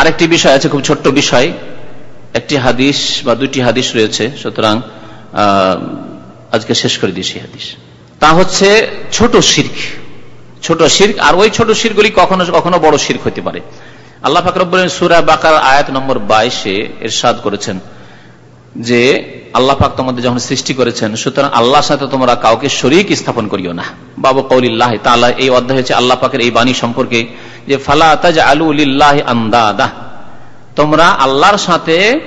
আরেকটি বিষয় আছে, খুব ছোট্ট বিষয়। একটি হাদিস বা দুটি হাদিস রয়েছে, সুতরাং আজকে শেষ করে দিয়েছি হাদিস। তা হচ্ছে ছোট শির্ক। ছোট শির্ক, আর ওই ছোট শিরগুলি কখনো কখনো বড় শির্ক হতে পারে। আল্লাহ ফাকরবুল সুরা বাকার আয়াত নম্বর বাইশে এর এরশাদ করেছেন যে আল্লাহ পাক তোমাদের যখন সৃষ্টি করেছেন, সুতরাং আল্লাহর সাথে তোমরা কাউকে শরিক স্থাপন করিও না। বাবু কৌলিল্লাহ তাল্লাহ এই অধ্যায় হচ্ছে আল্লাহ পাকের এই বাণী সম্পর্কে যে, ফালা তাজ আলু উল্লাহ আন্দাদা। তোমরা আল্লাহর সাথে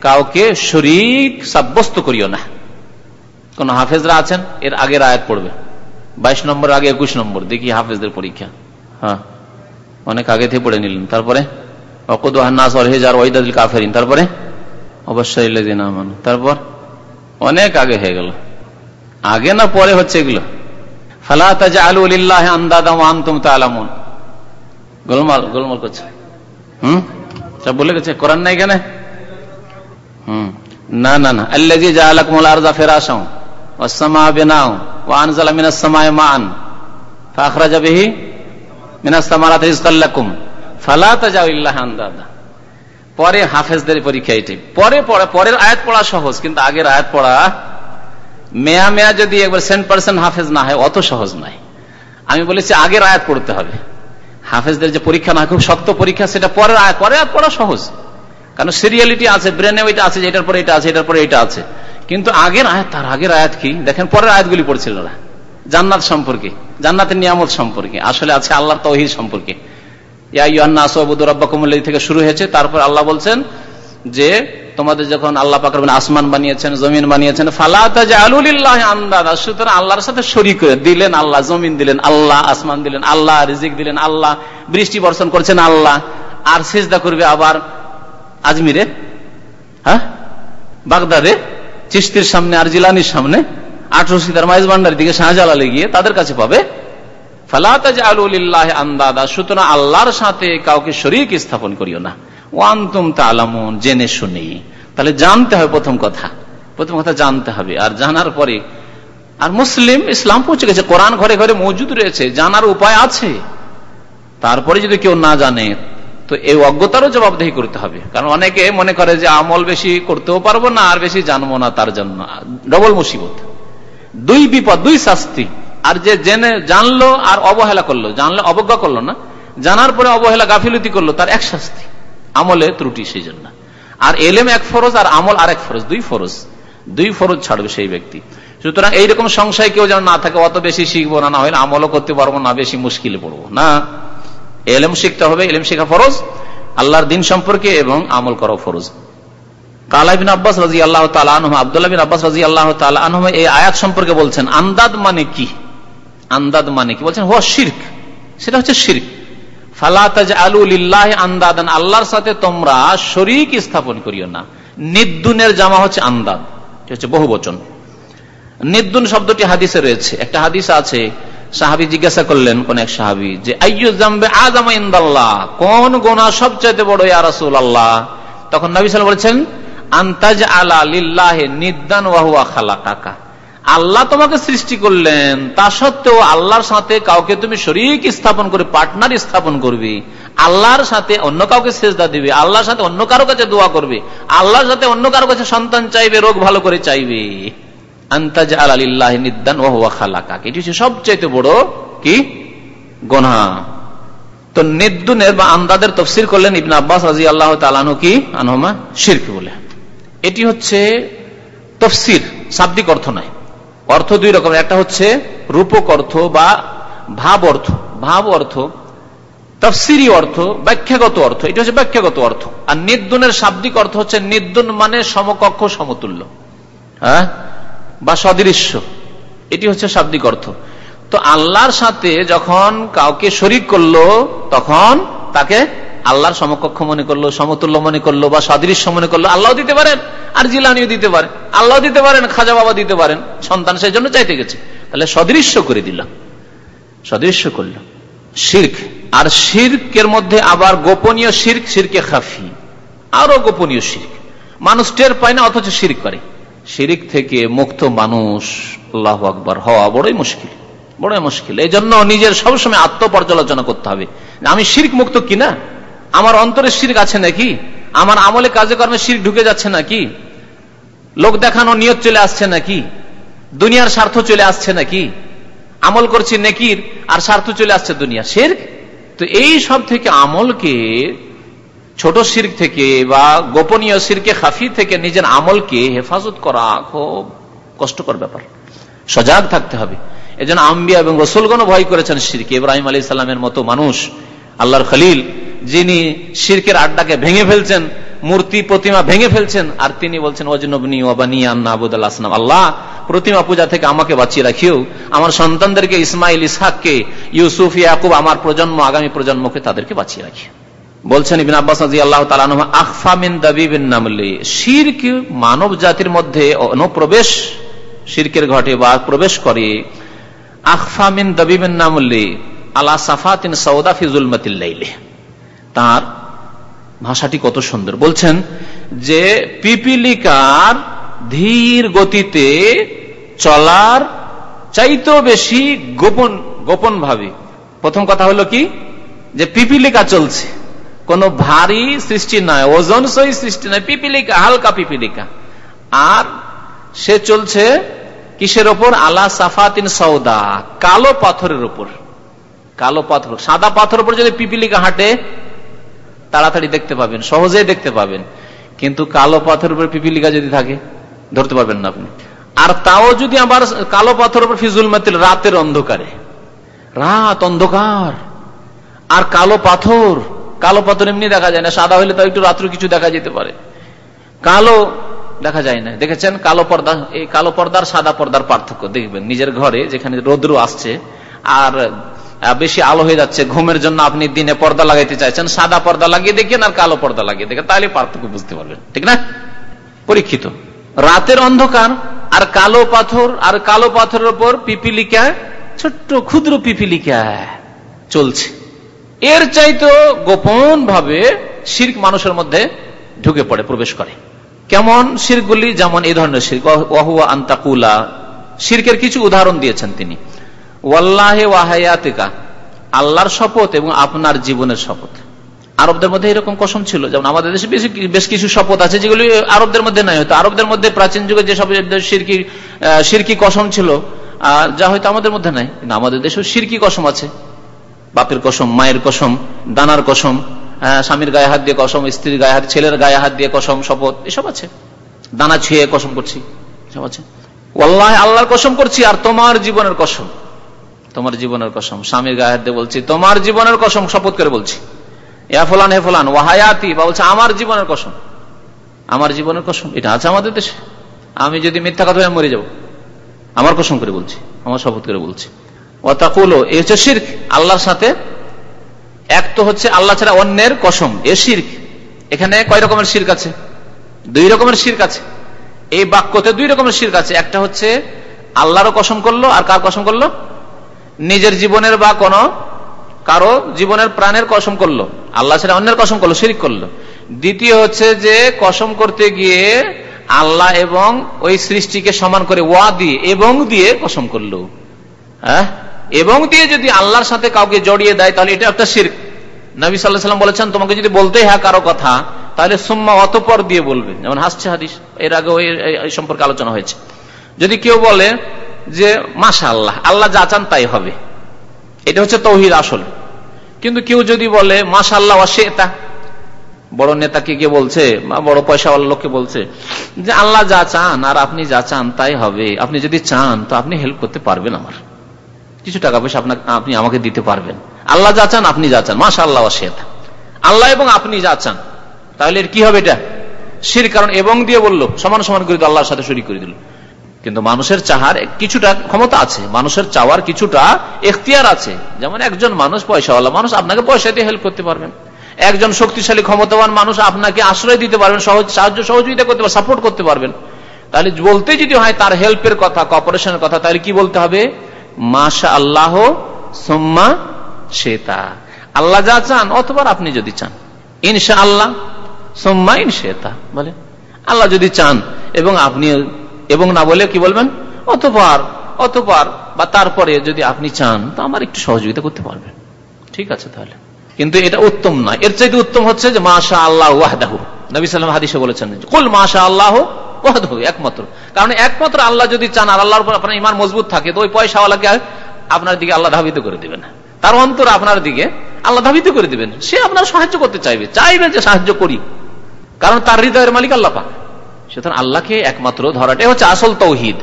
কাউকে শরিক সাব্যস্ত করিও না। কোন হাফেজরা আছেন? এর আগের আয়াত পড়বে। বাইশ নম্বর, আগে একুশ নম্বর। দেখি হাফেজদের পরীক্ষা। হ্যাঁ। অনেক আগে থেকে পড়ে নিলেন। তারপরে কাফেরিন তারপরে অবশ্যই তারপর অনেক আগে হয়ে গেল। আগে না পরে হচ্ছে এগুলো? ফালা তাজা আলু তালামুন গোলমাল গোলমাল করছে। হুম? বলে গেছে? করার নাই কেন হুম। না না না। আল্লাজি জাআলাকুমুল আরযা ফিরাশাও ওয়াস সামাআ বিনাও ওয়া আনজালা মিনাস সামাই মাআন। ফাখরাজা বিহি মিনাস সামারাতি রিজকাল লাকুম। ফালা তাজাউ ইল্লাহা আন্দাদা। পরে হাফেজদের পরীক্ষা এটি। পরে পড়া, পরের আয়াত পড়া সহজ, কিন্তু আগের আয়াত পড়া মেয়া মেয়া যদি একবার সেন্ট পার্সেন্ট হাফেজ না হয়, অত সহজ নয়। আমি বলেছি আগের আয়াত পড়তে হবে। হাফেজদের যে পরীক্ষা না খুব শক্ত পরীক্ষা, সেটা পরের আয়াত, পরে আয়াত পড়া সহজ। কারণ সিরিয়ালিটি আছে, ব্রেনে ওইটা আছে এটার পরে এটা আছে, এটার পরে এটা আছে। কিন্তু আগের আয়াত, তার আগের আয়াত কি? দেখেন, পরের আয়াতগুলি পড়ছিল না জান্নাত সম্পর্কে, জান্নাতের নিয়ামত সম্পর্কে, আসলে আছে আল্লাহর তহিদ সম্পর্কে। থেকে শুরু হয়েছে। তারপর আল্লাহ বলছেন যে, তোমাদের যখন আল্লাহ পাক আসমান বানিয়েছেন, জমিন বানিয়েছেন সুতরাং আল্লাহর সাথে শরী করে দিলেন আল্লাহ, জমিন দিলেন আল্লাহ, আসমান দিলেন আল্লাহ, রিজিক দিলেন আল্লাহ, বৃষ্টি বর্ষণ করছেন আল্লাহ, আর সেজদা করবে আবার আজমিরে? হ্যাঁ? বাগদাদে? চিস্তির সামনে আর জিলানির সামনে? আঠারো সিতার মাইজ ভান্ডার দিকে শাহজালালে গিয়ে তাদের কাছে পাবে? সুতরাং আল্লাহর সাথে কাউকে শরিক স্থাপন করিও না। ওয়ান্তুম তালামুন, জেনে শুনে। তাহলে জানতে হবে প্রথম কথা। প্রথম কথা জানতে হবে। আর জানার পরে, আর মুসলিম, ইসলাম পৌঁছে গেছে। কোরআন ঘরে ঘরে মজুদ রয়েছে। জানার উপায় আছে। তারপরে যদি কেউ না জানে, তো এই অজ্ঞতারও জবাবদেহি করতে হবে। কারণ অনেকে মনে করে যে আমল বেশি করতেও পারব না, আর বেশি জানব না তার জন্য। ডবল মুসিবত। দুই বিপদ, দুই শাস্তি। আর যে জেনে জানলো আর অবহেলা করল, জানলে অবজ্ঞা করল না, জানার পরে অবহেলা গাফিলতি করল, তার এক শাস্তি। আমলে ত্রুটি সেই জন্য। আর এলেম এক ফরজ আর আমল আর এক ফরজ, দুই ফরজ। দুই ফরজ ছাড়বে সেই ব্যক্তি। সুতরাং এইরকম সংশয় কেউ যেন না থাকে, অত বেশি শিখব না না হলে আমলও করতে পারব না বেশি মুশকিলে পড়ব। না। এলেম শিখতে হবে, এলেম শেখা ফরজ। আল্লাহর দিন সম্পর্কে এবং আমল করা ফরজ। কালাবিন আব্বাস রাজি আল্লাহ তালু আবদুল্লাহ বিন আব্বাস রাজি আল্লাহ তালু এই আয়াত সম্পর্কে বলছেন, আন্দাদ মানে কি? আন্দাদ মানে কি? বলছেন, হুয়া শির্ক। সেটা হচ্ছে শির্ক। আল্লাহর সাথে তোমরা শরিক স্থাপন করিও না। নিদ্দুনের জামা হচ্ছে আন্দাদ। হচ্ছে বহু বচন নিদ্দুন শব্দটি হাদিসে রয়েছে। একটা হাদিস আছে, সাহাবি জিজ্ঞাসা করলেন কোন এক সাহাবি যে আইয়ুজাম্বে আজামা ইন্দাল্লাহ? কোন গোনা সবচাইতে বড় ইয়া রাসূল আল্লাহ তখন নবী সাল বলছেন আন্তাজ আলা লিল্লাহে নিদ্দান ওয়াহুয়া খালা কাকা আল্লাহ তোমাকে সৃষ্টি করলেন। তা সত্ত্বেও আল্লাহর সাথে কাউকে তুমি শরিক স্থাপন করে পার্টনার স্থাপন করবে। আল্লাহর সাথে অন্য কাউকে সেজদা দিবে। আল্লাহর সাথে অন্য কারও কাছে দোয়া করবে। আল্লাহর সাথে অন্য কারও কাছে সন্তান চাইবে, রোগ ভালো করে চাইবে। আন্তাজ আল্লাহ নিদান ওহুয়া খালাকা এটি হচ্ছে সবচাইতে বড় কি? গোনা। তো নিদ্দুনের বা আন্দাদের তফসির করলেন ইবন আব্বাস রাজি আল্লাহ তালানু কি? আনহমা শির্ক বলে। এটি হচ্ছে তফসির, শাব্দিক অর্থ নয় অর্থ দুই রকম, একটা হচ্ছে রূপক অর্থ বা ভাব অর্থ। ভাব অর্থ, তফসিরি অর্থ, ব্যাখ্যাগত অর্থ, এটা হচ্ছে ব্যাখ্যাগত অর্থ। আর নির্দুনের শাব্দিক অর্থ হচ্ছে নির্দুন মানে সমকক্ষ, সমতুল্য হ্যাঁ? বা সদৃশ্য। এটি হচ্ছে শাব্দিক অর্থ। তো আল্লাহর সাথে যখন কাউকে শরিক করল, তখন তাকে আল্লাহর সমকক্ষ মনে করল, সমতুল্য মনে করল বা সদৃশ্য মনে করল আল্লাহ দিতে পারেন, আর জিলানিও দিতে পারেন আল্লাহ দিতে পারেন, খাজা বাবা দিতে পারেন, সন্তান সেই জন্য চাইতে গেছে। তাহলে সদৃশ্য করে দিলাম। সদৃশ্য করল শির্ক। আর শির্কের মধ্যে আবার গোপনীয় শির্ক, শিরকে খাফি। আরও গোপনীয় শির্ক। মানুষ টের পায় না, অথচ শির্ক করে। শিরিক থেকে মুক্ত মানুষ, আল্লাহ আকবর, হওয়া বড়ই মুশকিল বড়ই মুশকিল। এই জন্য নিজের সবসময় আত্মপর্যালোচনা করতে হবে। আমি শির্ক মুক্ত কিনা? আমার অন্তরে শির আছে নাকি? আমার আমলে কাজে কর্মে শির ঢুকে যাচ্ছে নাকি? লোক দেখানো নিয়ত চলে আসছে নাকি? দুনিয়ার স্বার্থ চলে আসছে নাকি? আমল করছি নেকির, আর স্বার্থ চলে আসছে দুনিয়া শির তো এই সব থেকে আমলকে, ছোট শির্ক থেকে বা গোপনীয় শিরকে খাফি থেকে নিজের আমলকে হেফাজত করা খুব কষ্টকর ব্যাপার। সজাগ থাকতে হবে। এজন্য আম্বিয়া এবং রসুলগণ ভয় করেছেন শিরকে। ইব্রাহিম আলী সাল্লামের মতো মানুষ, আল্লাহর খলিল। যিনি শিরকের আড্ডাকে ভেঙে ফেলছেন, মূর্তি প্রতিমা ভেঙে ফেলছেন, আর তিনি বলছেন ওজনবনী ওবানী আন্না আবুদুল আসলাম আল্লাহ, প্রতিমা পূজা থেকে আমাকে বাঁচিয়ে রাখিও। আমার সন্তানদেরকে ইসমাইল, ইসহাককে, ইউসুফ, ইয়াকুব, আমার প্রজন্ম, আগামী প্রজন্মকে তাদেরকে বাঁচিয়ে রাখি। বলছেন ইবিন আব্বাস আল্লাহ আখফা মিন দাবিবিন নামলে। শিরক মানব জাতির মধ্যে অনুপ্রবেশ শিরকের ঘটে বা প্রবেশ করে। আখফা মিন দাবিবিন নামলে আলা সাফাতিন সৌদা ফিজুল মতিল্লাইলে তার ভাষাটি কত সুন্দর। বলছেন যে পিপিলিকার ধীর গতিতে চলার চাইতেও বেশি গোপন গোপন ভাবে প্রথম কথা হলো কি? যে পিপিলিকা চলছে। কোন ভারী সৃষ্টি নয়, ওজন সই সৃষ্টি নয়, পিপিলিকা, হালকা পিপিলিকা। আর সে চলছে কিসের ওপর? আলা সাফাতিন সৌদা কালো পাথরের উপর কালো পাথর, সাদা পাথর উপর যদি পিপিলিকা হাঁটে তাড়াতাড়ি দেখতে পাবেন, সহজেই দেখতে পাবেন। কিন্তু কালো পাথর উপর পিপিলিকা যদি থাকে, ধরতে পারবেন না আপনি। আর তাও যদি আবার কালো পাথর উপর ফিজুল মাতিল, রাতের অন্ধকারে। রাত অন্ধকার। আর কালো পাথর কালো পাথর এমনি দেখা যায় না, সাদা হলে তাও একটু রাত্র কিছু দেখা যেতে পারে। কালো দেখা যায় না। দেখেছেন? কালো পর্দা, এই কালো পর্দার সাদা পর্দার পার্থক্য। দেখবেন, নিজের ঘরে যেখানে রৌদ্র আসছে, আর বেশি আলো হয়ে যাচ্ছে, ঘুমের জন্য আপনি দিনে পর্দা লাগাইতে চাইছেন, সাদা পর্দা লাগিয়ে দেখেন আর কালো পর্দা লাগিয়ে দেখেন, তাহলে পার্থক্য বুঝতে পারবেন, ঠিক না? পরীক্ষিত। রাতের অন্ধকার আর কালো পাথর, আর কালো পাথরের উপর পিপিলিকা, ছোট্ট ক্ষুদ্র পিপিলিকা চলছে। এর চাইতো গোপন ভাবে শির্ক মানুষের মধ্যে ঢুকে পড়ে, প্রবেশ করে। কেমন শিরগুলি যেমন এই ধরনের শির্ক ওয়াহুয়া আন্তাকুলা শির্কের কিছু উদাহরণ দিয়েছেন তিনি। আল্লাহর শপথ এবং আপনার জীবনের শপথ। আরবদের মধ্যে এরকম কসম ছিল, যেমন আমাদের দেশে বেশি বেশ কিছু শপথ আছে যেগুলি আরবদের মধ্যে নাই হয়তো। আরবদের মধ্যে প্রাচীন যুগে যে সব সিরকি সিরকি কসম ছিল যা হয়তো আমাদের মধ্যে নাই। কিন্তু আমাদের দেশেও সিরকি কসম আছে। বাপের কসম, মায়ের কসম, দানার কসম স্বামীর গায়ে হাত দিয়ে কসম, স্ত্রীর গায়ে হাত, ছেলের গায়ে হাত দিয়ে কসম, শপথ, এসব আছে। দানা ছুঁয়ে কসম করছি, এসব আছে। আল্লাহ আল্লাহর কসম করছি আর তোমার জীবনের কসম। তোমার জীবনের কসম। স্বামীর গায়ে বলছি, তোমার জীবনের কসম শপথ করে বলছি। ফলান, হে ফলান ওয়াহায়াতি বা বলছে, আমার জীবনের কসম। আমার জীবনের কসম, এটা আছে আমাদের দেশে। আমি যদি মিথ্যা কথা হয়ে মরে যাব, আমার কসম করে বলছি, আমার শপথ করে বলছি। ওতাকুলো এ হচ্ছে শির্ক। আল্লাহর সাথে এক তো হচ্ছে আল্লাহ ছাড়া অন্যের কসম, এ শির্ক। এখানে কয় রকমের শির্ক আছে? দুই রকমের শির্ক আছে। এই বাক্যতে দুই রকমের শির্ক আছে। একটা হচ্ছে আল্লাহরও কসম করল, আর কার কসম করল? নিজের জীবনের বা কোন কারও জীবনের প্রাণের কসম করল। আল্লাহ ছাড়া অন্যের কসম করল, শিরিক করল। দ্বিতীয় হচ্ছে যে, কসম করতে গিয়ে আল্লাহ এবং ওই সৃষ্টিকে সমান করে ওয়া দিয়ে এবং দিয়ে কসম করল। হ্যাঁ? এবং দিয়ে যদি আল্লাহর সাথে কাউকে জড়িয়ে দেয়, তাহলে এটা একটা শির নবী সাল্লাহ সাল্লাম বলেছেন, তোমাকে যদি বলতেই হ্যাঁ কারও কথা, তাহলে সুম্মা অতপর দিয়ে বলবে। যেমন হাসছে হাদিস, এর আগে এই সম্পর্কে আলোচনা হয়েছে। যদি কেউ বলে যে মাসা আল্লাহ আল্লাহ যা চান তাই হবে। এটা হচ্ছে তৌহিদ আসল। কিন্তু কেউ যদি বলে মাসা আল্লাহ এটা বড় নেতাকে গিয়ে বলছে, বা বড় পয়সাওয়ালা লোককে বলছে, যে আল্লাহ যা চান আর আপনি যা চান তাই হবে। আপনি যদি চান, তো আপনি হেল্প করতে পারবেন আমার। কিছু টাকা পয়সা আপনাকে, আপনি আমাকে দিতে পারবেন। আল্লাহ যা চান, আপনি যা চান। মাসা আল্লাহ শেতা। আল্লাহ এবং আপনি যা চান, তাহলে কি হবে এটা? শির কারণ এবং দিয়ে বলল, সমান সমান করে আল্লাহর সাথে শরীর করে দিল। কিন্তু মানুষের চাহার কিছুটা ক্ষমতা আছে। মানুষের চাওয়ার কিছুটা এখতিয়ার আছে। যেমন একজন মানুষ, পয়সাওয়ালা মানুষ, আপনাকে পয়সা দিয়ে হেল্প করতে পারবেন। একজন শক্তিশালী, ক্ষমতাবান মানুষ আপনাকে আশ্রয় দিতে পারবেন, সহজ, সাহায্য, সহযোগিতা করতে পারবেন সাপোর্ট করতে পারবেন। তাহলে বলতে যদি হয় তার হেল্পের কথা কপারেশনের কথা, তাহলে কি বলতে হবে? মাশা আল্লাহ সোম্মা শেতা। আল্লাহ যা চান, অথবা আপনি যদি চান। ইনশা আল্লাহ সোম্মা ইনশেতা বলে আল্লাহ যদি চান এবং আপনি এবং না বলে কি বলবেন? অতপর অতপর বা তারপরে যদি আপনি চান, তো আমার একটু সহযোগিতা করতে পারবেন। ঠিক আছে তাহলে। কিন্তু এটা উত্তম নয় এর চাইতে উত্তম হচ্ছে যে মাশা আল্লাহ ওয়াহদাহু। নবী সাল্লাম হাদিসে বলেছেন কুল মাশা আল্লাহ ওয়াহদাহু, একমাত্র। কারণ একমাত্র আল্লাহ যদি চান, আর আল্লাহর উপর আপনার ইমান মজবুত থাকে, তো ওই পয়সাওয়ালাকে আপনার দিকে আল্লাহ ধাবিত করে দিবেন তার অন্তর আপনার দিকে আল্লাহ ধাবিত করে দিবেন। সে আপনার সাহায্য করতে চাইবে। চাইবে যে সাহায্য করি। কারণ তার হৃদয়ের মালিক আল্লাহ সুতরাং আল্লাহকে একমাত্র ধরাটাই হচ্ছে আসল তৌহিদ।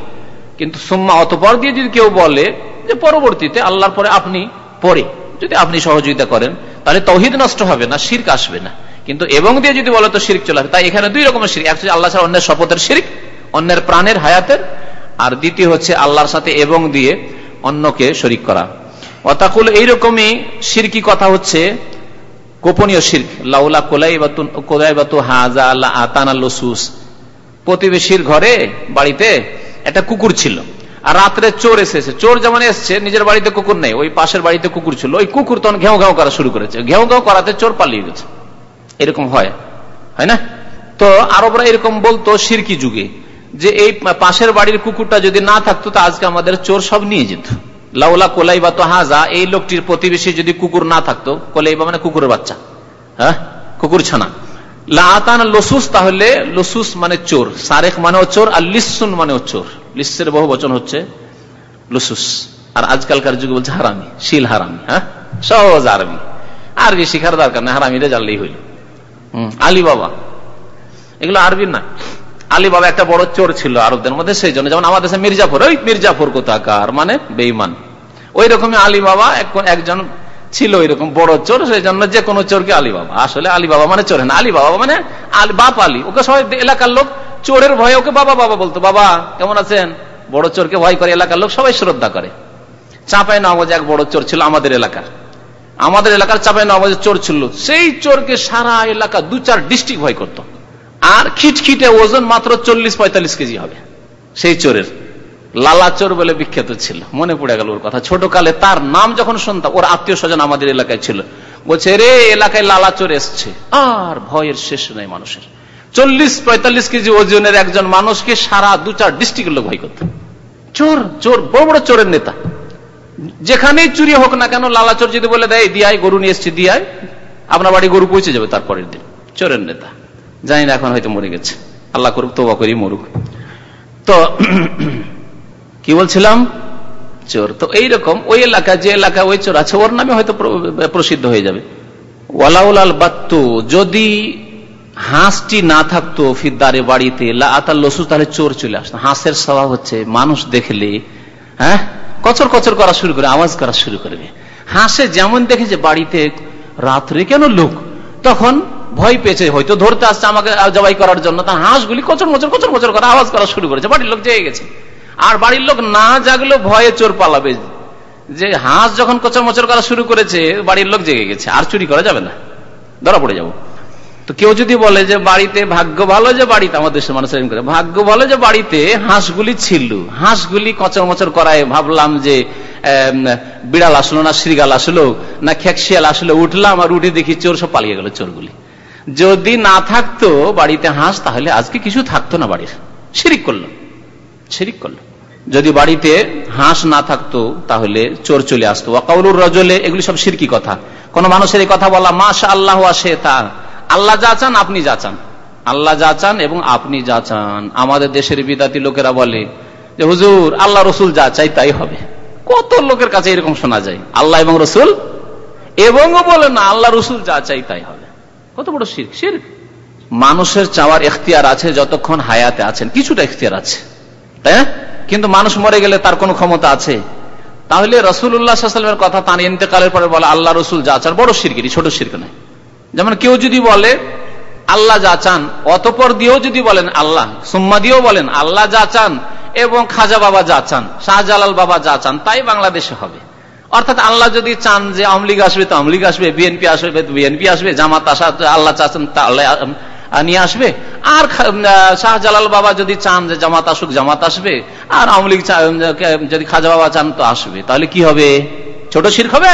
কিন্তু সুম্মা অতপর দিয়ে যদি কেউ বলে যে পরবর্তীতে আল্লাহর পরে আপনি পরে যদি আপনি সহযোগিতা করেন, তাহলে তৌহিদ নষ্ট হবে না, শির্ক আসবে না। কিন্তু এবং দিয়ে যদি বলে তো শিরিক চলে আসবে, তাই এখানে দুই রকমের শিরিক। একচুয়ালি আল্লাহ ছাড়া অন্যের শপথের শিরিক, অন্যের প্রাণের হায়াতের, আর দ্বিতীয় হচ্ছে আল্লাহর সাথে এবং দিয়ে অন্যকে শরিক করা। অতাকুল এইরকমই সিরকি কথা হচ্ছে, গোপনীয় শির্ক। লাউলা কোলাই বা কোলাই বা তু হাজা আল্লাহ আতান লসুস। প্রতিবেশীর ঘরে, বাড়িতে একটা কুকুর ছিল। আর রাত্রে চোর এসেছে চোর যেমন এসছে, নিজের বাড়িতে কুকুর নেই, ওই পাশের বাড়িতে কুকুর ছিল। ওই কুকুর তখন ঘেউ ঘেউ করা শুরু করেছে। ঘেউ ঘেউ করাতে চোর পালিয়ে গেছে। এরকম হয়। হয় না? তো আরবরা এরকম বলতো সিরকি যুগে, যে এই পাশের বাড়ির কুকুরটা যদি না থাকতো, তো আজকে আমাদের চোর সব নিয়ে যেত। লাউলা কোলাই বা তো হাজা, এই লোকটির প্রতিবেশী যদি কুকুর না থাকতো কোলাই বা মানে কুকুরের বাচ্চা। হ্যাঁ? কুকুর ছানা। লাতান লসুস, তাহলে লসুস মানে চোর সারেক মানেও চোর, আর লিসুন মানেও চোর। লিসের বহু বচন হচ্ছে লসুস। আর আজকালকার যুগে বলছে হারামি, শিল হারামি হ্যাঁ? সহজ আরবি আরবি শিখার দরকার নেই হারামিটা জানলেই হইল। আলী বাবা এগুলো আরবি না। আলী বাবা একটা বড় চোর ছিল আরবদের মধ্যে, সেই জন্য যেমন আমাদের দেশে মির্জাফর, ওই মির্জাফর কোথাকার মানে বেইমান ওই রকমই আলী একজন ছিল এরকম বড় চোর সেই জন্য যে কোনো চোরকে আলী বাবা আসলে আলী বাবা মানে চোর, না আলী বাবা মানে বাপ আলী। ওকে সবাই এলাকার লোক, চোরের ভয়ে ওকে বাবা বাবা বলতো, বাবা, কেমন আছেন? বড় চোরকে ভয় করে এলাকার লোক, সবাই শ্রদ্ধা করে। চাপাই নগজ এক বড় চোর ছিল আমাদের এলাকার। আমাদের এলাকার চাপাই নগজের চোর ছিল। সেই চোরকে সারা এলাকা দু চার ডিস্ট্রিক্ট ভয় করত। আর খিটখিটে ওজন মাত্র চল্লিশ পঁয়তাল্লিশ কেজি হবে। সেই চোরের। লালা চোর বলে বিখ্যাত ছিল। মনে পড়ে গেল ওর কথা। ছোট কালে তার নাম যখন শুনতাম, ওর আত্মীয় স্বজন আমাদের এলাকায় ছিল। বলছে, রে, এলাকায় লালা চোর এসছে। আর ভয়ের শেষ নেই মানুষের। চল্লিশ পঁয়তাল্লিশ কেজি ওজনের একজন মানুষকে সারা দু চার ডিস্ট্রিক্টের লোক ভয় করত। চোর চোর, বড় বড় চোরের নেতা। যেখানেই চুরি হোক না কেন লালা চোর যদি বলে দেয় দিয়ায় গরু নিয়ে এসছে দিয়ায় আপনার বাড়ি গরু পৌঁছে যাবে তারপরের দিন। চোরের নেতা। জানি না এখন হয়তো মরে গেছে। আল্লাহ করুক তোবা করি, মরুক। তো কি বলছিলাম? চোর। তো এইরকম ওই এলাকা, যে এলাকা ওই চোর আছে, ওর নামে হয়তো প্রসিদ্ধ হয়ে যাবে। ওয়ালাউলাল বাত্তু, যদি হাঁসটি না থাকতো ফিরদারে বাড়িতে আতার লসু তাহলে চোর চলে আসতো। হাঁসের স্বভাব হচ্ছে মানুষ দেখলে হ্যাঁ কচর কচর করা শুরু করে, আওয়াজ করা শুরু করবে। হাঁসে যেমন দেখেছে বাড়িতে রাত্রে কেন লোক, তখন ভয় পেয়েছে, হয়তো ধরতে আসছে আমাকে জবাই করার জন্য। তার হাঁসগুলি কচর মচর কচর মচর করা আওয়াজ করা শুরু করেছে। বাড়ির লোক জেগে গেছে। আর বাড়ির লোক না জাগলেও ভয়ে চোর পালাবে। যে হাঁস যখন কচর মচর করা শুরু করেছে, বাড়ির লোক জেগে গেছে, আর চুরি করা যাবে না। ধরা পড়ে যাব। তো কেউ যদি বলে যে বাড়িতে ভাগ্য ভালো, যে বাড়িতে আমাদের দেশের মানুষ করে, ভাগ্য ভালো, যে বাড়িতে হাঁসগুলি ছিল। হাঁসগুলি কচর মচর করায় ভাবলাম যে বিড়াল আসলো না শ্রীগাল আসলো, না খেকশিয়াল আসলো, উঠলাম আর উঠে দেখি চোর সব পালিয়ে গেল চোরগুলি। যদি না থাকতো বাড়িতে হাঁস, তাহলে আজকে কিছু থাকতো না বাড়ির। শিরিক করল। শিরিক করল। যদি বাড়িতে হাঁস না থাকতো, তাহলে চোর চলে আসতো। ওয়াকাউলুর রজলে এগুলি সব সিরকি কথা। কোন মানুষের এই কথা বলা মাসা আল্লাহ আসে তা আল্লাহ যা চান, আপনি যা চান। আল্লাহ যা চান এবং আপনি যা চান। আমাদের দেশের বিদাতি লোকেরা বলে যে, হুজুর, আল্লাহ রসুল যা চাই তাই হবে। কত লোকের কাছে এরকম শোনা যায়, আল্লাহ এবং রসুল? এবং বলে না, আল্লাহ রসুল যা চাই তাই হবে। কত বড় শির শির মানুষের চাওয়ার এখতিয়ার আছে যতক্ষণ হায়াতে আছেন, কিছুটা এখতিয়ার আছে। তাই না? কিন্তু মানুষ মরে গেলে তার কোনো ক্ষমতা আছে? তাহলে রসুল্লাহামের কথা তার ইন্তেকালের পরে বলে, আল্লাহ রসুল যা চান, বড় শিরগিরি ছোট শির্ক নয়। যেমন কেউ যদি বলে, আল্লাহ যা চান, অতপর দিয়েও যদি বলেন আল্লাহ, সুম্মা দিয়েও বলেন, আল্লাহ যা চান, এবং খাজা বাবা যা চান, শাহজালাল বাবা যা চান, তাই বাংলাদেশে হবে। অর্থাৎ আল্লাহ যদি চান যে আওয়ামী লীগ আসবে, তো আওয়ামী লীগ আসবে, বিএনপি আসবে বিএনপি আসবে, জামাত আসা আল্লাহ চাচ্ছেন তা আল্লাহ নিয়ে আসবে? আর শাহজালাল বাবা যদি চান যে জামাত আসুক, জামাত আসবে। আর আওয়ামী লীগ যদি খাজা বাবা চান তো আসবে। তাহলে কি হবে? ছোট শির্ক হবে?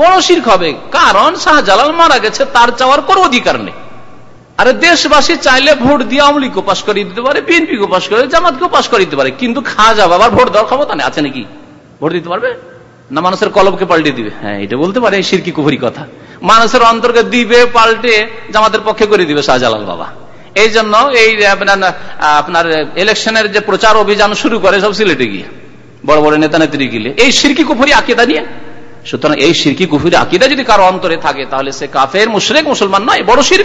বড় শির্ক হবে। কারণ শাহজালাল মারা গেছে, তার চাওয়ার কোন অধিকার নেই। আরে দেশবাসী চাইলে ভোট দিয়ে আওয়ামী লীগকে পাশ করে দিতে পারে, বিএনপিকে পাশ করে জামাতকেও পাশ করিয়ে দিতে পারে। কিন্তু খাজা বাবার ভোট দেওয়ার ক্ষমতা নেই, আছে নাকি? ভোট দিতে পারবে? না মানুষের কলবকে পাল্টে দিবে? হ্যাঁ এটা বলতে পারে সিরকি কুহুরি কথা। মানুষের অন্তরকে দিবে, পাল্টে জামাতের পক্ষে করে দিবে শাহজালাল বাবা। এই জন্য এই, আপনার ইলেকশনের যে প্রচার অভিযান শুরু করে সব সিলেটে গিয়ে, বড় বড় নেতা নেত্রী গিলে এই সিরকি কুফুরি আকিদা নিয়ে। সুতরাং এই সিরকি কুফুরি আকিদা যদি কারও অন্তরে থাকে, তাহলে সে কাফের, মুশরেক, মুসলমান নয়, বড় শির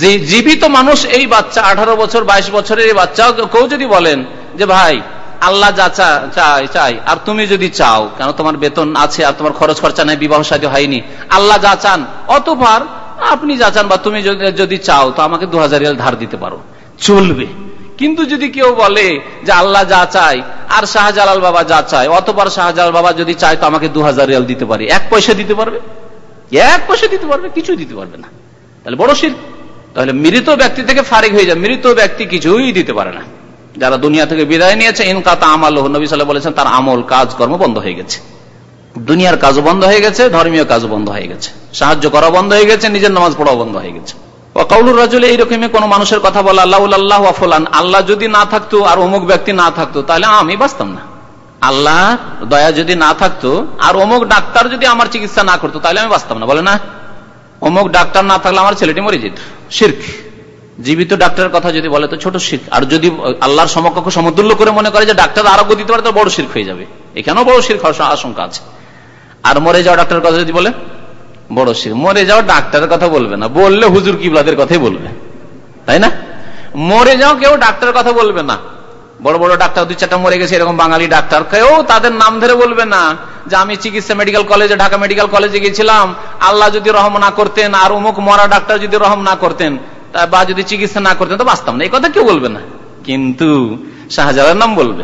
যে জীবিত মানুষ এই বাচ্চা, আঠারো বছর, বাইশ বছরের এই বাচ্চা কেউ যদি বলেন যে ভাই আল্লাহ যা চাই চাই আর তুমি যদি চাও, কেন তোমার বেতন আছে আর তোমার খরচ খরচা নেই, বিবাহ সাথে হয়নি, আল্লাহ যা চান অতবার আপনি যা চান বা তুমি যদি চাও, তো আমাকে দু হাজার ধার দিতে পারো। চলবে। কিন্তু যদি কেউ বলে যে আল্লাহ যা চাই আর শাহজালাল বাবা যা চায় অতবার শাহজালাল বাবা যদি চায়, তো আমাকে দু হাজার রিয়াল দিতে পারে। এক পয়সা দিতে পারবে? এক পয়সা দিতে পারবে? কিছু দিতে পারবে না। তাহলে বড় শির তাহলে মৃত ব্যক্তি থেকে ফারিক হয়ে যায়। মৃত ব্যক্তি কিছুই দিতে পারে না। যারা দুনিয়া থেকে বিদায় নিয়েছে, ইনকাতা আমাল নবী সাল্লাহ বলেছেন তার আমল কাজ কর্ম বন্ধ হয়ে গেছে। দুনিয়ার কাজও বন্ধ হয়ে গেছে, ধর্মীয় কাজও বন্ধ হয়ে গেছে। সাহায্য করা বন্ধ হয়ে গেছে, নিজের নামাজ পড়াও বন্ধ হয়ে গেছে। কাউলুর রাজুলে এইরকমই কোন মানুষের কথা বলা আল্লাহ আল্লাহ আল্লাহ যদি না থাকতো আর অমুক ব্যক্তি না থাকতো, তাহলে আমি বাঁচতাম না। আল্লাহ দয়া যদি না থাকতো, আর অমুক ডাক্তার যদি আমার চিকিৎসা না করতো, তাহলে আমি বাঁচতাম না। বলে না, অমুক ডাক্তার না থাকলে আমার ছেলেটি মরে যেত। শির্ক। জীবিত ডাক্তারের কথা যদি বলে, তো ছোট শির্ক। আর যদি আল্লাহর সমকক্ষ সমতুল্য করে মনে করে যে ডাক্তার আরোগ্য দিতে পারে তো বড় শির্ক হয়ে যাবে। এখানেও বড় শির্ক হওয়ার আশঙ্কা আছে। আর মরে যাওয়া ডাক্তারের কথা যদি বলে, বড় শির মরে যাওয়া ডাক্তারের কথা বলবে না। বললে হুজুর কিবলাদের কথাই বলবে। তাই না? মরে যাও কেউ ডাক্তারের কথা বলবে না। বড় বড় ডাক্তার, দুই চারটা মরে গেছে, এরকম বাঙালি ডাক্তার। কেউ তাদের নাম ধরে বলবে না যে আমি চিকিৎসা মেডিকেল কলেজে ঢাকা মেডিকেল কলেজে গেছিলাম আল্লাহ যদি রহম না করতেন, আর অমুক মরা ডাক্তার যদি রহম না করতেন বা যদি চিকিৎসা না করতেন তো বাঁচতাম না। এই কথা কেউ বলবে না। কিন্তু শাহজালার নাম বলবে।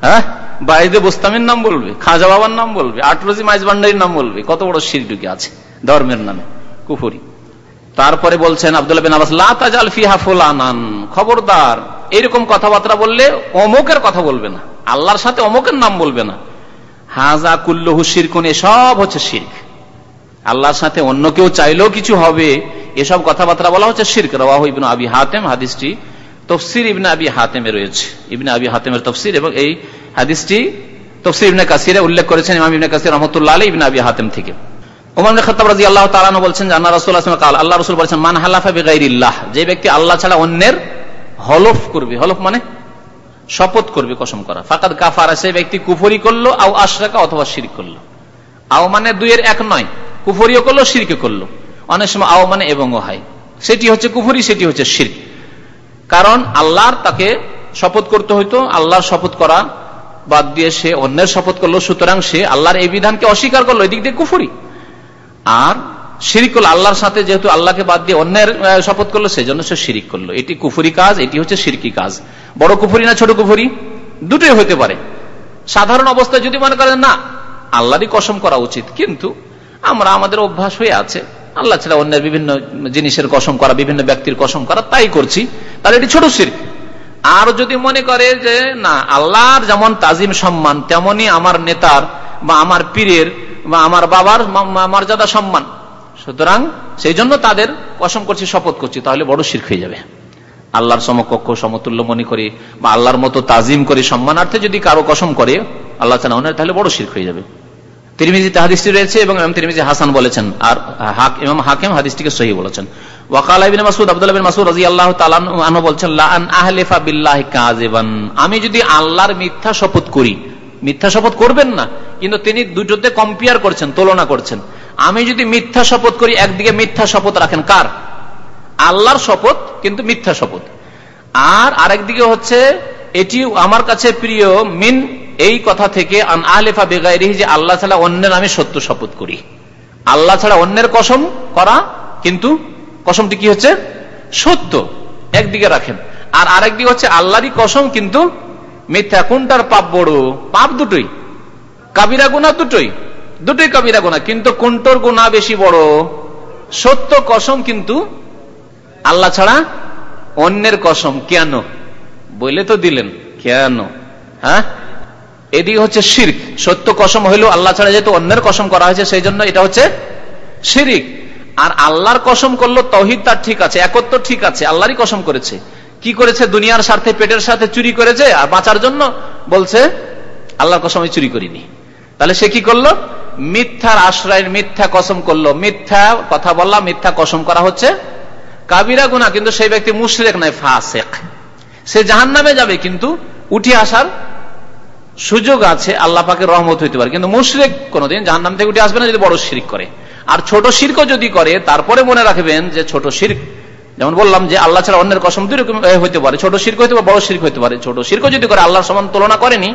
হ্যাঁ? বাইদে বোস্তামের নাম বলবে, খাজা বাবার নাম বলবে, আটরজি মাইজ ভান্ডারির নাম বলবে। কত বড় শির ঢুকে আছে ধর্মের নামে, কুফুরি। তারপরে বলছেন আব্দুল্লাহ বিন আবাস লাতাজাল ফিহা খবরদার, এরকম কথাবার্তা বললে অমুকের কথা বলবে না। আল্লাহর সাথে অমুকের নাম বলবে না। হাজা কুল্লহু শিরকুন, এসব হচ্ছে শির্ক। আল্লাহর সাথে অন্য কেউ চাইলেও কিছু হবে এসব কথাবার্তা বলা হচ্ছে শির্ক। রওয়াহ ইবনু আবি হাতেম, হাদিসটি তফসির ইবনে আবি হাতেমে রয়েছে। ইবনে আবি হাতেমের তফসির এবং এই হাদিসটি তফসির ইবনে কাসিরে উল্লেখ করেছেন ইমাম ইবনে কাসির রহমতুল্লাহ আলী ইবনে আবি হাতেম থেকে। আল্লাহ আল্লাহ রসুল যে ব্যক্তি আল্লাহ ছাড়া অন্যের হলফ করবে, হলফ মানে শপথ করবে কসম করা। কাফারা, সেই ব্যক্তি করল আশরাকা অথবা আও মানে এক নয়, কুফরিও করল, শিরকে করল। অনেক সময় আও মানে এবং হয়। সেটি হচ্ছে কুফরি, সেটি হচ্ছে শির কারণ আল্লাহর তাকে শপথ করতে হইতো, আল্লাহর শপথ করা বাদ দিয়ে সে অন্যের শপথ করল, সুতরাং সে আল্লাহর এই বিধানকে অস্বীকার করল, এদিক দিয়ে কুফুরি। আর শিরিক করল আল্লাহর সাথে যেহেতু আল্লাহকে বাদ দিয়ে অন্যের শপথ করল সেই জন্য সে শিরিক করল। এটি কুফুরি কাজ, এটি হচ্ছে সিরকি কাজ। বড় কুফুরি না ছোট কুফুরি? দুটোই হতে পারে। সাধারণ অবস্থায় যদি মনে করেন, না, আল্লাহরই কসম করা উচিত। কিন্তু আমরা আমাদের অভ্যাস হয়ে আছে। আল্লাহ ছাড়া অন্যের বিভিন্ন জিনিসের কসম করা, বিভিন্ন ব্যক্তির কসম করা, তাই করছি। তাহলে এটি ছোট শির। আর যদি মনে করে যে, না, আল্লাহর যেমন তাজিম সম্মান, তেমনি আমার নেতার বা আমার পীরের বা আমার বাবার মর্যাদা সম্মান। সুতরাং সেই জন্য তাদের কসম করছি, শপথ করছি, তাহলে বড় শির হয়ে যাবে। আল্লাহর সমকক্ষ, সমতুল্য মনে করি বা আল্লাহর মতো তাজিম করে সম্মানার্থে যদি কারও কসম করে, আল্লাহ তাহলে বড় শির হয়ে যাবে। তিরমিজিতে হাদিসটি রয়েছে এবং ইমাম তিরমিজি হাসান বলেছেন, আর হাক, ইমাম হাকিম হাদিসটিকে সহি বলেছেন। আমি যদি আল্লাহর মিথ্যা শপথ করি, মিথ্যা শপথ করবেন না, কিন্তু তিনি দুটোতে কম্পেয়ার করছেন, তুলনা করছেন। আমি যদি মিথ্যা শপথ করি, একদিকে মিথ্যা শপথ রাখেন কার? আল্লাহর শপথ, কিন্তু মিথ্যা শপথ। আর আরেকদিকে হচ্ছে এটি আমার কাছে প্রিয়, মিন এই কথা থেকে আহলেফা বেগাইরি যে আল্লাহ ছাড়া অন্যের আমি সত্য শপথ করি। আল্লাহ ছাড়া অন্যের কসম করা, কিন্তু কসমটি কি হচ্ছে? সত্য। একদিকে রাখেন। আর আরেকদিকে হচ্ছে আল্লাহরই কসম, কিন্তু মিথ্যা। কোনটার পাপ বড়? পাপ দুটোই। কাবিরা গুণা দুটোই। দুটোই কাবিরা গুণা কিন্তু কোনটোর গুণা বেশি বড়? সত্য কসম, কিন্তু আল্লাহ ছাড়া অন্যের কসম। কেন? বলে তো দিলেন। কেন? হ্যাঁ? এদিকে হচ্ছে শির্ক। সত্য কসম হইলেও আল্লাহ ছাড়া যেহেতু অন্যের কসম করা হয়েছে সেই জন্য এটা হচ্ছে শিরিক। আর আল্লাহর কসম করল তহিদ তার ঠিক আছে একত্র ঠিক আছে, আল্লাহরই কসম করেছে। কি করেছে? দুনিয়ার স্বার্থে, পেটের সাথে চুরি করেছে আর বাঁচার জন্য বলছে, আল্লাহর কসম আমি চুরি করিনি। তাহলে সে কি করল? মিথ্যার আশ্রয়ের মিথ্যা কসম করল। মিথ্যা কথা বললাম, মিথ্যা কসম করা হচ্ছে। কাবিরা গুনা কিন্তু সেই ব্যক্তি মুশরেক নয়, ফাসেক। সে জাহান নামে যাবে, কিন্তু উঠে আসার সুযোগ আছে, আল্লাহ পাকে রহমত হইতে পারে। কিন্তু মুশরেক কোনোদিন জাহান নাম থেকে উঠে আসবে না যদি বড় শিরিক করে। আর ছোট শির্ক যদি করে, তারপরে মনে রাখবেন যে ছোট শির্ক, যেমন বললাম যে আল্লাহ ছাড়া অন্যের কসম দুই রকম হইতে পারে। ছোট শির্ক হইতে পারে, বড় শির্ক হইতে পারে। ছোট শির্ক যদি করে, আল্লাহর সমান তুলনা করেনি,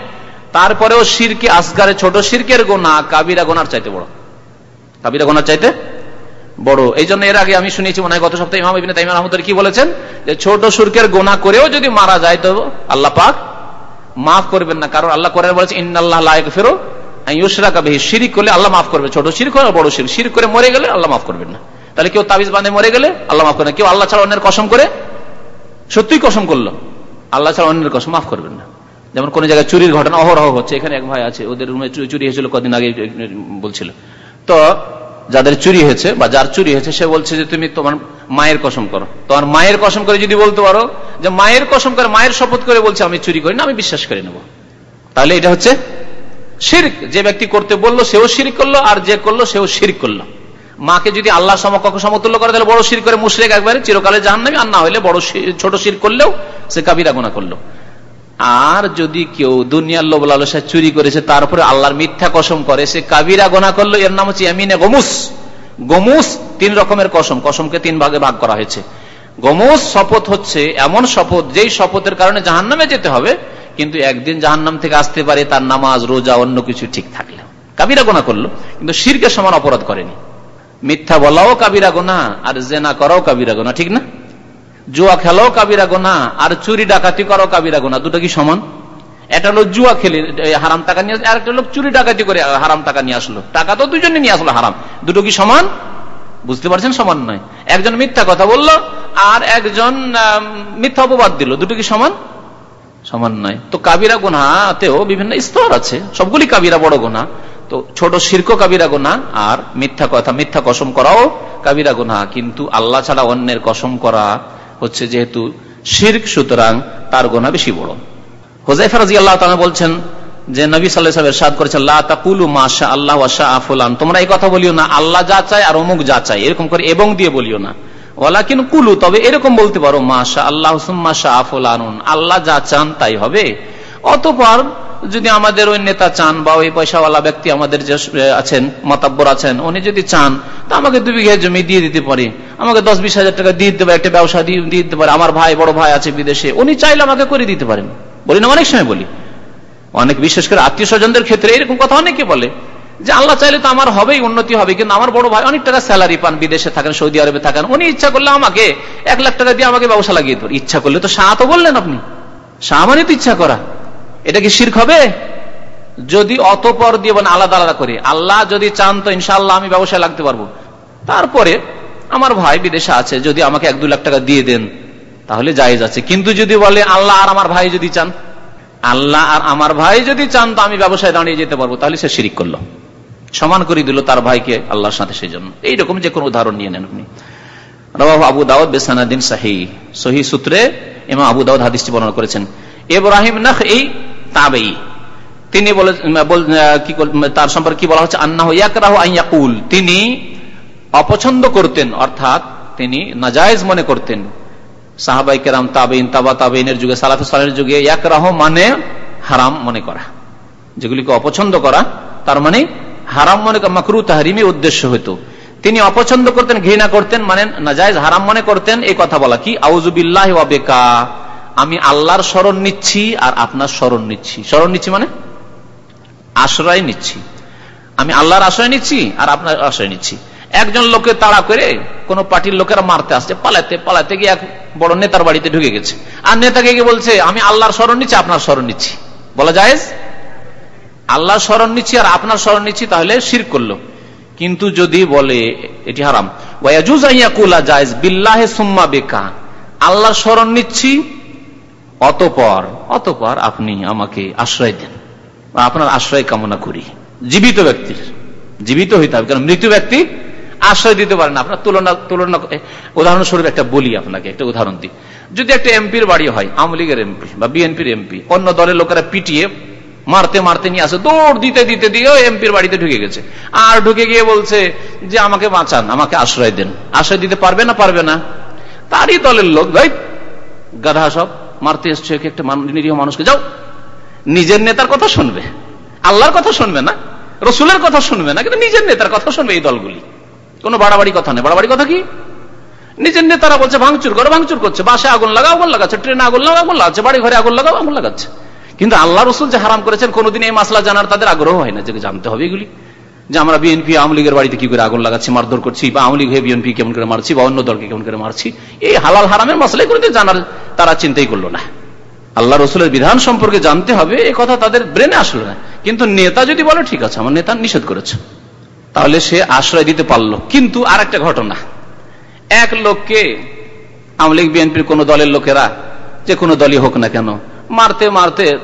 তারপরেও শিরকে আসগারে ছোট শির্কের গোনা, কাবিরা গোনার চাইতে বড়। কাবিরা গোনার চাইতে বড়। এই জন্য এর আগে আমি শুনেছি মনে হয় গত সপ্তাহে ইমাম ইবিন তাইম রহমতুল্লাহ কি বলেছেন? যে ছোট সুরকের গোনা করেও যদি মারা যায় তো আল্লাহ পাক মাফ করবেন না। কারণ আল্লাহ করে বলেছে ইন্নআল্লাহ লায়ক ফেরো শিরিক করলে আল্লাহ মাফ করবে। ছোট শির করে বড় শির শির করে মরে গেলে আল্লাহ মাফ করবেন না। তাহলে কেউ তাবিজ বাঁধে মরে গেলে আল্লাহ মাফ করবে কেউ আল্লাহ ছাড়া অন্যের কসম করে সত্যিই কসম করল, আল্লাহ ছাড়া অন্যের কসম মাফ করবেন না। যেমন কোন জায়গায় চুরির ঘটনা, অহরহ হচ্ছে। এখানে এক ভাই আছে, ওদের রুমে চুরি হয়েছিল কদিন আগে, বলছিল। তো যাদের চুরি হয়েছে বা যার চুরি হয়েছে, সে বলছে যে তুমি তোমার মায়ের কসম করো। তোমার মায়ের কসম করে যদি বলতে পারো যে মায়ের কসম করে, মায়ের শপথ করে বলছে, আমি চুরি করি না, আমি বিশ্বাস করে নেব। তাহলে এটা হচ্ছে শির্ক। যে ব্যক্তি করতে বলল, সেও শিরিক করল, আর যে করল, সেও শিরিক করল। মাকে যদি আল্লাহ সমকক্ষ সমতুল্য করে, তাহলে বড় শির করে মুশরেক একবারে চিরকালে জাহান নামে আর না হলে বড় ছোট শির করলেও সে কাবিরা গোনা করল। আর যদি কেউ দুনিয়ার লোভ লালসা চুরি করেছে, তারপরে আল্লাহর মিথ্যা কসম করে, সে কাবিরা গোনা করল, এর নাম হচ্ছে এমিনে গমুস। গমুস তিন রকমের কসম, কসমকে তিন ভাগে ভাগ করা হয়েছে। গমুস শপথ হচ্ছে এমন শপথ, যেই শপথের কারণে জাহান নামে যেতে হবে, কিন্তু একদিন জাহান নাম থেকে আসতে পারে তার নামাজ, রোজা, অন্য কিছু ঠিক থাকলে কাবিরা গোনা করল, কিন্তু শিরকে সমান অপরাধ করেনি। মিথ্যা বলাও কাবিরা গোনা, আর জেনা করাও কাবিরা গোনা, ঠিক না? জুয়া খেলাও কাবিরা গোনা, আর চুরি ডাকাতি করাও কাবিরা গোনা। দুটো কি সমান? একটা লোক জুয়া খেলে হারাম টাকা নিয়ে আর একটা লোক চুরি ডাকাতি করে হারাম টাকা নিয়ে আসলো। টাকা তো দুজনে নিয়ে আসলো, হারাম। দুটো কি সমান? বুঝতে পারছেন? সমান নয়। একজন মিথ্যা কথা বলল, আর একজন মিথ্যা অপবাদ দিল। দুটো কি সমান? সমান নয়। তো কাবিরা গোনাতেও বিভিন্ন স্তর আছে। সবগুলি কাবিরা বড় গোনা। তো ছোট শির্ক কাবিরা গোনা, আর মিথ্যা কথা, মিথ্যা কসম করাও কাবিরা গোনা। কিন্তু আল্লাহ ছাড়া অন্যের কসম করা হচ্ছে যেহেতু শির্ক, সুতরাং তার গোনা বেশি বড়। হোজাইফা রাজি আল্লাহ বলছেন যে নবী সাল্লাহ সাদ করেছেন মাশা আল্লাহ আফুলান তোমরা এই কথা বলিও না, আল্লাহ যা চায় আর অমুক যা চায়। এরকম করে এবং দিয়ে বলিও না। ওলা কিন্তু কুলু তবে এরকম বলতে পারো মাশা আল্লাহ মাশা আফুলান আল্লাহ যা চান তাই হবে। অতপর যদি আমাদের ওই নেতা চান বা ওই পয়সাওয়ালা ব্যক্তি আমাদের যে আছেন, মতাব্বর আছেন, উনি যদি চান, তা আমাকে দু বিঘা জমি দিয়ে দিতে পারে। আমাকে দশ বিশ হাজার টাকা দিয়ে দিতে পারে, একটা ব্যবসা দিয়ে দিতে পারে। আমার ভাই, বড় ভাই আছে বিদেশে, উনি চাইলে আমাকে করে দিতে পারেন। বলি না, অনেক সময় বলি। অনেক, বিশেষ করে আত্মীয় স্বজনদের ক্ষেত্রে এরকম কথা অনেকে বলে, যে আল্লাহ চাইলে তো আমার হবেই, উন্নতি হবে, কিন্তু আমার বড় ভাই অনেক টাকা স্যালারি পান, বিদেশে থাকেন, সৌদি আরবে থাকেন। উনি ইচ্ছা করলে আমাকে এক লাখ টাকা দিয়ে আমাকে ব্যবসা লাগিয়ে দিতে ইচ্ছা করলে তো শাহ তো বললেন আপনি। শাহ মানে তো ইচ্ছা করা। এটা কি শির্ক হবে? যদি অতপর দিয়ে মানে আলাদা আলাদা করে, আল্লাহ যদি চান তো ইনশাল্লাহ আমি ব্যবসায় লাগতে পারব। তারপরে আমার ভাই বিদেশে আছে, যদি আমাকে এক দু লাখ টাকা দিয়ে দেন, তাহলে জায়েজ আছে। কিন্তু যদি বলে আল্লাহ আর আমার ভাই যদি চান, আল্লাহ আর আমার ভাই যদি চান, তো আমি ব্যবসায় দাঁড়িয়ে যেতে পারব, তাহলে সে শিরিক করল। সমান করে দিল তার ভাইকে আল্লাহর সাথে সেই জন্য। এইরকম যে কোনো উদাহরণ নিয়ে নেন আপনি। আবু দাউদ বেসানাদিন সাহি সহি সূত্রে এবং আবু দাউদ হাদিসটি বর্ণনা করেছেন। ইব্রাহিম নাখ এই তাবেই। তিনি বলে তার সম্পর্কে কি বলা হচ্ছে? আন্না আইয়াকুল তিনি অপছন্দ করতেন, অর্থাৎ তিনি নাজায়েজ মনে করতেন। সাহাবাই কেরাম, তাবেইন, তাবা তাবেইনের যুগে সালের যুগে ইয়াকরাহ মানে হারাম মনে করা। যেগুলিকে অপছন্দ করা, তার মানে হারাম মনে করা মাকরু তাহারিমে উদ্দেশ্য হইতো। তিনি অপছন্দ করতেন, ঘৃণা করতেন মানে নাজায়জ হারাম মনে করতেন, এই কথা বলা। কি? আউজুবিল্লাহ বেকা। আমি আল্লাহর স্মরণ নিচ্ছি আর আপনার স্মরণ নিচ্ছি। স্মরণ নিচ্ছি মানে? আশ্রয় নিচ্ছি। আমি আল্লাহর আশ্রয় নিচ্ছি আর আপনার আশ্রয় নিচ্ছি। একজন লোকে তাড়া করে কোন পার্টির লোকেরা মারতে আসছে, পালাতে পালাতে গিয়ে এক বড় নেতার বাড়িতে ঢুকে গেছে। আর নেতাকে গিয়ে বলছে, আমি আল্লাহর স্মরণ নিচ্ছি, আপনার স্মরণ নিচ্ছি। বলা যায় আল্লাহর স্মরণ নিচ্ছি আর আপনার স্মরণ নিচ্ছি, তাহলে শির করল। কিন্তু যদি বলে, এটি হারাম। ওয়াজুজ আইয়া কুলা জায়েজ, বিল্লাহে সুম্মা বেকা। আল্লাহর স্মরণ নিচ্ছি অতপর অতপর আপনি আমাকে আশ্রয় দেন। আপনার আশ্রয় কামনা করি। জীবিত ব্যক্তির, জীবিত হইতে হবে। কারণ মৃত্যু ব্যক্তি আশ্রয় দিতে পারেন আপনার তুলনা তুলনা উদাহরণস্বরূপ একটা বলি আপনাকে, একটা উদাহরণ দিই। যদি একটা এমপির বাড়ি হয়, আওয়ামী লীগের এমপি বা বিএনপির এমপি, অন্য দলের লোকেরা পিটিয়ে মারতে মারতে নিয়ে আসে, দৌড় দিতে দিতে, দিয়ে এমপির বাড়িতে ঢুকে গেছে। আর ঢুকে গিয়ে বলছে যে, আমাকে বাঁচান, আমাকে আশ্রয় দেন। আশ্রয় দিতে পারবে না পারবে না। তারই দলের লোক ভাই গাধা সব। মারতে এসছে একটা নিরীহ মানুষকে। যাও, নিজের নেতার কথা শুনবে। আল্লাহর কথা শুনবে না, রসুলের কথা শুনবে না, কিন্তু নিজের নেতার কথা শুনবে এই দলগুলি। কোনো বাড়াবাড়ি কথা নেই। বাড়াবাড়ি কথা কি? নিজের নেতারা বলছে, ভাঙচুর করে, ভাঙচুর করছে। বাসে আগুন লাগাও, আগুন লাগাচ্ছে। ট্রেনে আগুন লাগাও, আগুন লাগাচ্ছে। বাড়ি ঘরে আগুন লাগাও, আগুন লাগাচ্ছে। কিন্তু আল্লাহ রসুল যে হারাম করেছেন, কোনোদিন এই মাসলা জানার তাদের আগ্রহ হয় না। যে জানতে হবে এগুলি। যে আমরা বিএনপি আওয়ামী লীগের বাড়িতে কি করে আগুন লাগাচ্ছি, মারধর করছি, বা আওয়ামী লীগ হয়ে বিএনপি কেমন করে মারছি, বা অন্য দলকে কেমন করে মারছি, এই হালাল হারামের মশলাই করে জানার, তারা চিন্তাই করল না। আল্লাহ রসুলের বিধান সম্পর্কে জানতে হবে, এ কথা তাদের ব্রেনে আসলো না। কিন্তু নেতা যদি বলে, ঠিক আছে, আমার নেতা নিষেধ করেছে। তাহলে সে আশ্রয় দিতে পারল। কিন্তু আর একটা ঘটনা, এক লোককে, আওয়ামী লীগ বিএনপির কোন দলের লোকেরা, যে কোনো দলই হোক না কেন, মারতে মারতে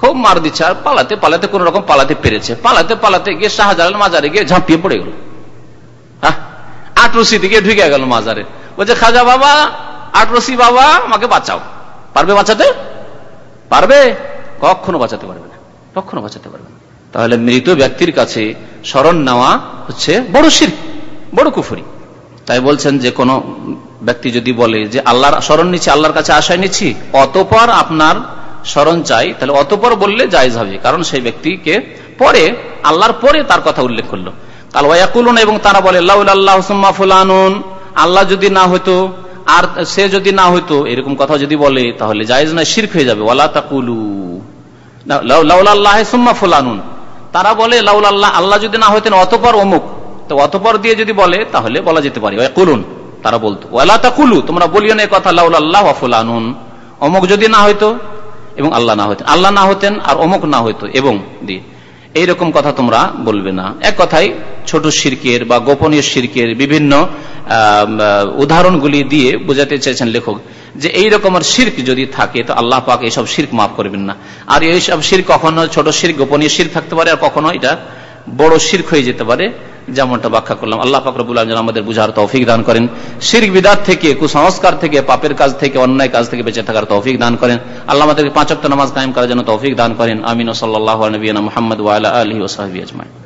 খুব মার দিচ্ছে আর পালাতে পালাতে কোন রকম পালাতে পেরেছে। পালাতে পালাতে গিয়ে শাহজালাল মাজারে গিয়ে ঝাঁপিয়ে পড়ে গেল। আটরসি দিকে ঢুকে গেল মাজারে। বলছে, খাজা বাবা, আটরসি বাবা, আমাকে বাঁচাও। পারবে বাঁচাতে? পারবে? কখনো বাঁচাতে পারবে না। কখনো বাঁচাতে পারবে না। তাহলে মৃত ব্যক্তির কাছে স্মরণ নেওয়া হচ্ছে বড় শির, বড় কুফুরি। তাই বলছেন যে, কোনো ব্যক্তি যদি বলে যে, আল্লাহর, স্মরণ নিচ্ছি, আল্লাহর কাছে আশায় নিচ্ছি, অতপর আপনার স্মরণ চাই, তাহলে অতপর বললে জায়জ হবে, কারণ সেই ব্যক্তিকে পরে, আল্লাহর পরে তার কথা উল্লেখ করল। ওয়াকুলুন এবং তারা বলে ফুলানুন, আল্লাহ যদি না হইতো, আর সে যদি না হইতো, এরকম কথা যদি বলে, তাহলে জায়েজ না শির্ক হয়ে যাবে, ওয়ালা তাকুলু। লাউলাল্লাহ ফুলানুন। তারা বলে, লাউলাল্লাহ, আল্লাহ যদি না হইতেন, অতপর অমুক। তো অতপর দিয়ে যদি বলে, তাহলে বলা যেতে পারে কুলুন তারা বলতো। ওয়ালা তাকুলু, তোমরা বলিও না কথা, লাউলাল্লাহ ফুলানুন। অমুক যদি না হইতো এবং আল্লাহ না হইতেন। আল্লাহ না হতেন আর অমুক না হইতো, এবং দিয়ে এইরকম কথা তোমরা বলবে না। এক কথাই ছোট শির্কের বা গোপনীয় শির্কের বিভিন্ন উদাহরণগুলি দিয়ে বোঝাতে চেয়েছেন লেখক যে এই রকমের শির্ক যদি থাকে, তো আল্লাহ পাক এইসব শির্ক মাফ করবেন না। আর এইসব শির কখনো ছোট শির গোপনীয় শির থাকতে পারে, আর কখনো এটা বড় শির্ক হয়ে যেতে পারে। যেমনটা ব্যাখ্যা করলাম। আল্লাহ ফাকরবুল আমাদের বুঝার তৌফিক দান করেন। শির্ক বিদার থেকে, কুসংস্কার থেকে, পাপের কাজ থেকে, অন্যায় কাজ থেকে বেঁচে থাকার তৌফিক দান করেন। আল্লাহ আমাদেরকে পাঁচক্ত নামাজ কায়েম করার জন্য তৌফিক দান করেন। আমিন সাল্লাহ নবীনা মোহাম্মদ ওয়াল আলহি ওসাহী আজমাই